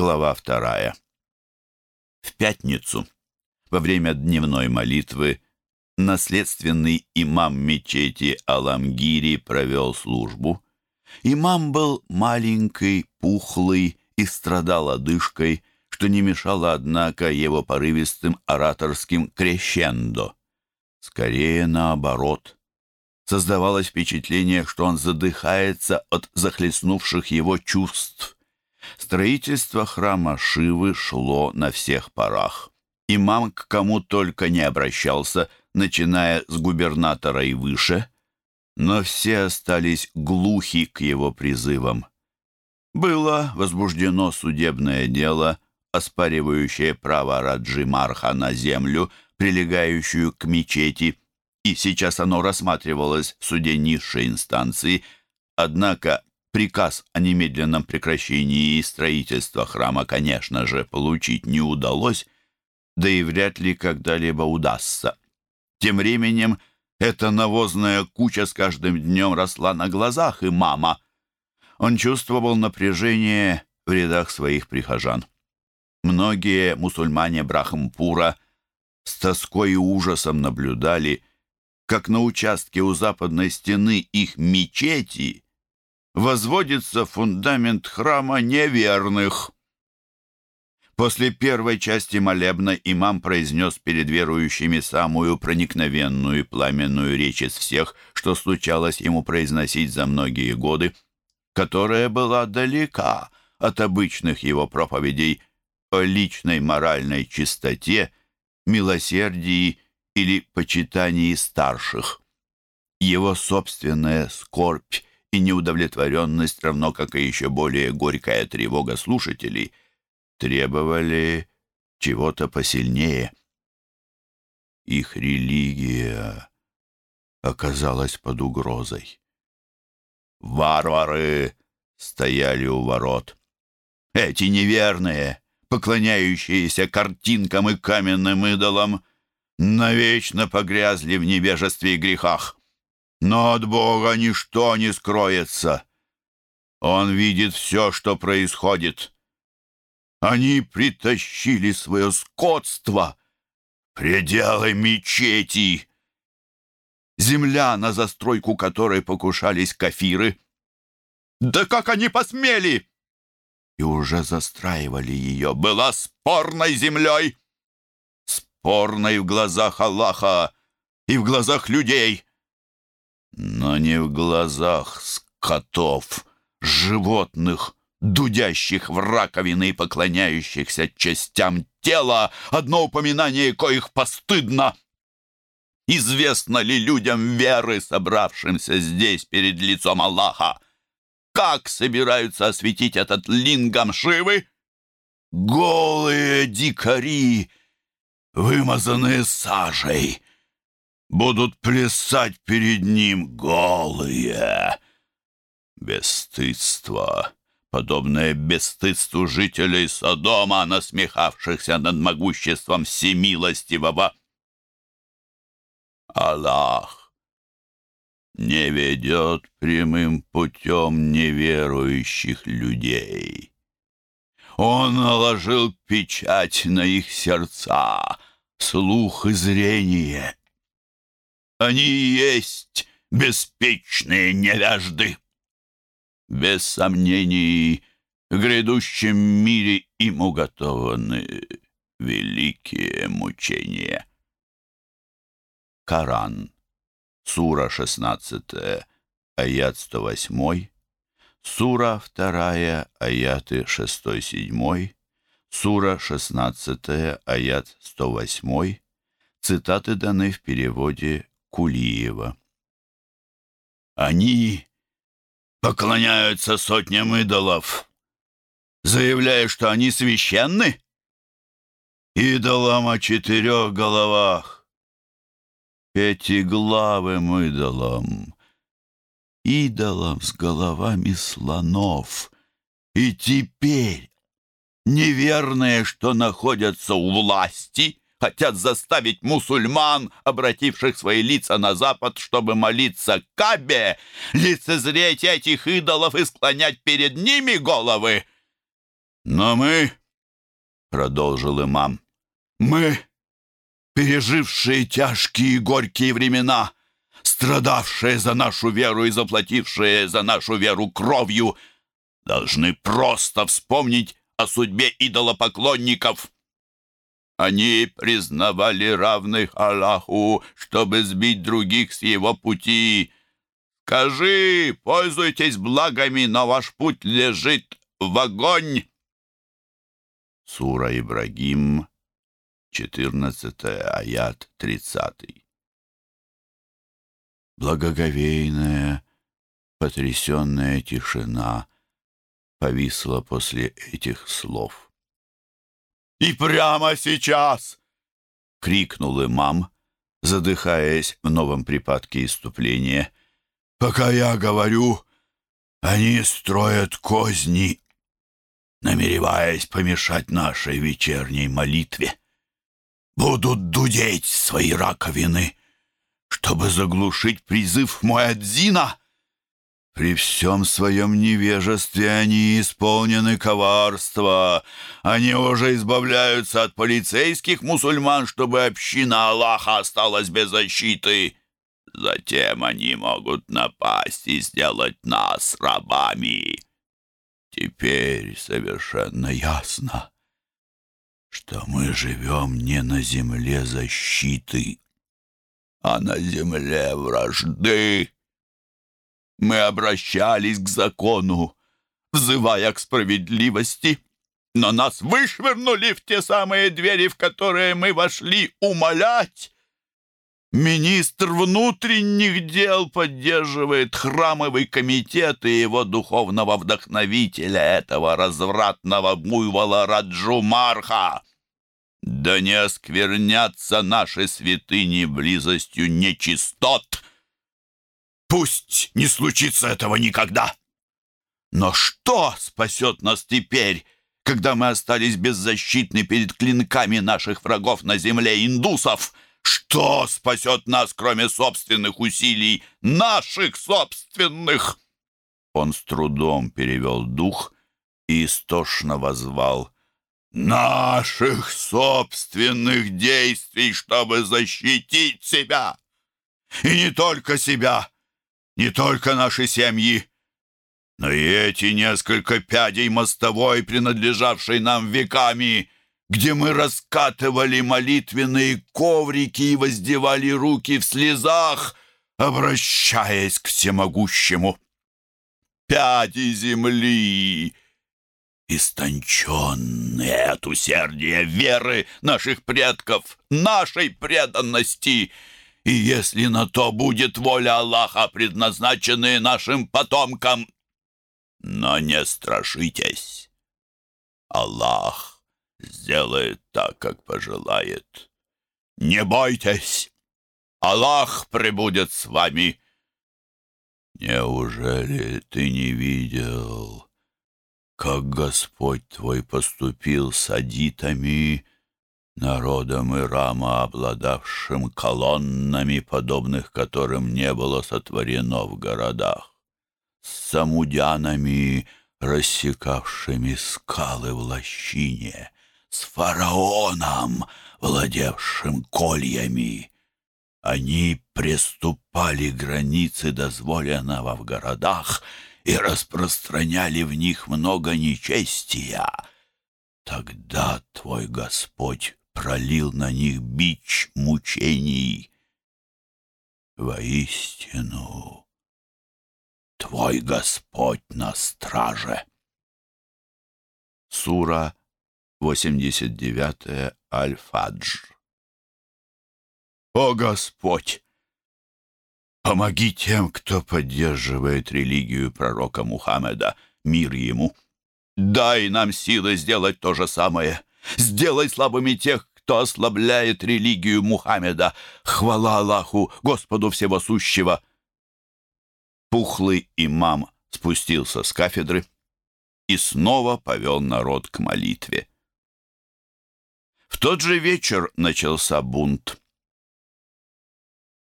глава вторая. В пятницу, во время дневной молитвы, наследственный имам мечети Аламгири провел службу. Имам был маленький, пухлый и страдал одышкой, что не мешало, однако, его порывистым ораторским крещендо. Скорее наоборот. Создавалось впечатление, что он задыхается от захлестнувших его чувств. Строительство храма Шивы шло на всех парах. Имам к кому только не обращался, начиная с губернатора и выше, но все остались глухи к его призывам. Было возбуждено судебное дело, оспаривающее право Раджи Марха на землю, прилегающую к мечети, и сейчас оно рассматривалось в суде низшей инстанции, однако Приказ о немедленном прекращении строительства храма, конечно же, получить не удалось, да и вряд ли когда-либо удастся. Тем временем эта навозная куча с каждым днем росла на глазах, и мама. Он чувствовал напряжение в рядах своих прихожан. Многие мусульмане Брахампура с тоской и ужасом наблюдали, как на участке у западной стены их мечети возводится фундамент храма неверных. После первой части молебна имам произнес перед верующими самую проникновенную и пламенную речь из всех, что случалось ему произносить за многие годы, которая была далека от обычных его проповедей о личной моральной чистоте, милосердии или почитании старших. Его собственная скорбь и неудовлетворенность, равно как и еще более горькая тревога слушателей, требовали чего-то посильнее. Их религия оказалась под угрозой. Варвары стояли у ворот. Эти неверные, поклоняющиеся картинкам и каменным идолам, навечно погрязли в невежестве и грехах. Но от Бога ничто не скроется. Он видит все, что происходит. Они притащили свое скотство пределы мечети. Земля, на застройку которой покушались кафиры. Да как они посмели! И уже застраивали ее, была спорной землей. Спорной в глазах Аллаха и в глазах людей — но не в глазах скотов, животных, дудящих в раковины и поклоняющихся частям тела, одно упоминание коих постыдно. Известно ли людям веры, собравшимся здесь перед лицом Аллаха, как собираются осветить этот лингам Шивы? Голые дикари, вымазанные сажей, будут плясать перед ним голые. Бесстыдство, подобное бесстыдству жителей Содома, насмехавшихся над могуществом всемилостивого. Аллах не ведет прямым путем неверующих людей. Он наложил печать на их сердца, слух и зрение — они есть беспечные невежды. Без сомнений, в грядущем мире им уготованы великие мучения. Коран. Сура 16, аят 108, Сура 2, аяты 6-7, Сура 16, аят 108. Цитаты даны в переводе Кулиева. Они поклоняются сотням идолов, заявляя, что они священны? Идолам о четырех головах, пятиглавым идолам, идолам с головами слонов. И теперь неверные, что находятся у власти, хотят заставить мусульман, обративших свои лица на запад, чтобы молиться Кабе, лицезреть этих идолов и склонять перед ними головы. Но мы, — продолжил имам, — мы, пережившие тяжкие и горькие времена, страдавшие за нашу веру и заплатившие за нашу веру кровью, должны просто вспомнить о судьбе идолопоклонников. Они признавали равных Аллаху, чтобы сбить других с его пути. Скажи, пользуйтесь благами, но ваш путь лежит в огонь. Сура Ибрагим, 14 аят 30. Благоговейная, потрясенная тишина повисла после этих слов. «И прямо сейчас!» — крикнул имам, задыхаясь в новом припадке иступления. «Пока я говорю, они строят козни, намереваясь помешать нашей вечерней молитве. Будут дудеть свои раковины, чтобы заглушить призыв Муэдзина, при всем своем невежестве они исполнены коварства. Они уже избавляются от полицейских мусульман, чтобы община Аллаха осталась без защиты. Затем они могут напасть и сделать нас рабами. Теперь совершенно ясно, что мы живем не на земле защиты, а на земле вражды. Мы обращались к закону, взывая к справедливости, но нас вышвырнули в те самые двери, в которые мы вошли умолять. Министр внутренних дел поддерживает храмовый комитет и его духовного вдохновителя, этого развратного буйвола Раджумарха. Да не осквернятся наши святыни близостью нечистот, Пусть не случится этого никогда. Но что спасет нас теперь, когда мы остались беззащитны перед клинками наших врагов на земле индусов? Что спасет нас, кроме собственных усилий, наших собственных?» Он с трудом перевел дух и истошно возвал «Наших собственных действий, чтобы защитить себя! И не только себя!» Не только наши семьи, но и эти несколько пядей мостовой, принадлежавшей нам веками, где мы раскатывали молитвенные коврики и воздевали руки в слезах, обращаясь к всемогущему. Пяди земли, истонченные от усердия веры наших предков, нашей преданности — и если на то будет воля Аллаха, предназначенные нашим потомкам. Но не страшитесь. Аллах сделает так, как пожелает. Не бойтесь. Аллах пребудет с вами. Неужели ты не видел, как Господь твой поступил с адитами, народом Ирама, обладавшим колоннами, подобных которым не было сотворено в городах, с самудянами, рассекавшими скалы в лощине, с фараоном, владевшим кольями. Они приступали границы дозволенного в городах и распространяли в них много нечестия. Тогда твой Господь пролил на них бич мучений. Воистину, Твой Господь на страже. Сура 89 Аль-Фадж О Господь! Помоги тем, кто поддерживает религию пророка Мухаммеда, мир ему. Дай нам силы сделать то же самое. Сделай слабыми тех, кто ослабляет религию Мухаммеда. Хвала Аллаху, Господу Всего Сущего!» Пухлый имам спустился с кафедры и снова повел народ к молитве. В тот же вечер начался бунт.